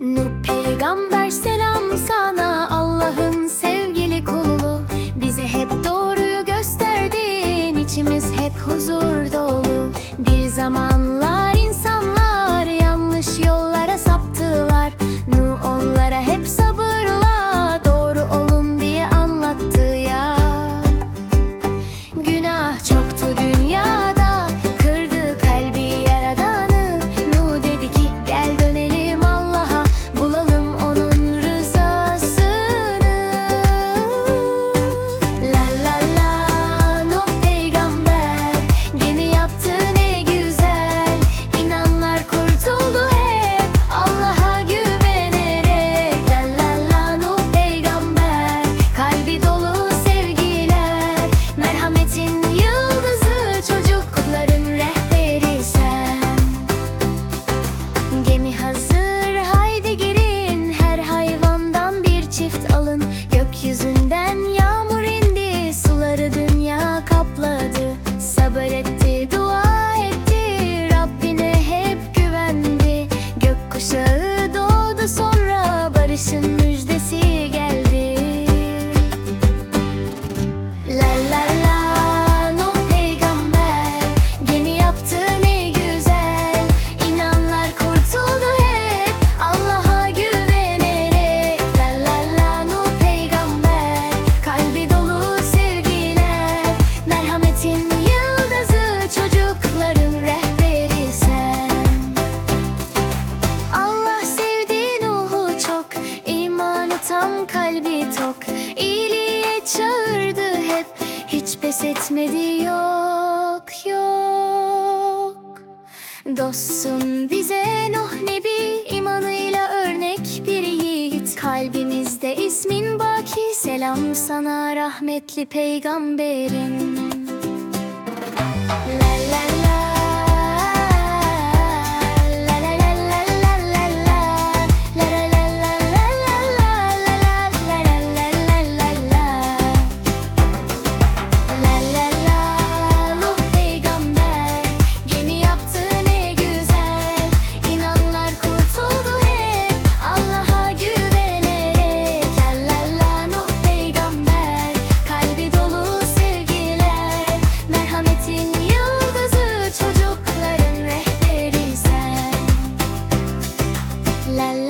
Nuh peygamber selam sana Allah'ın sevgili kulu Bize hep doğruyu gösterdin içimiz hep huzur dolu. Bir zamanlar kalbi tok. İyiliğe çağırdı hep. Hiç pes etmedi yok yok. Dostsun bize Nuh Nebi imanıyla örnek bir yiğit. Kalbimizde ismin baki. Selam sana rahmetli peygamberin La la la la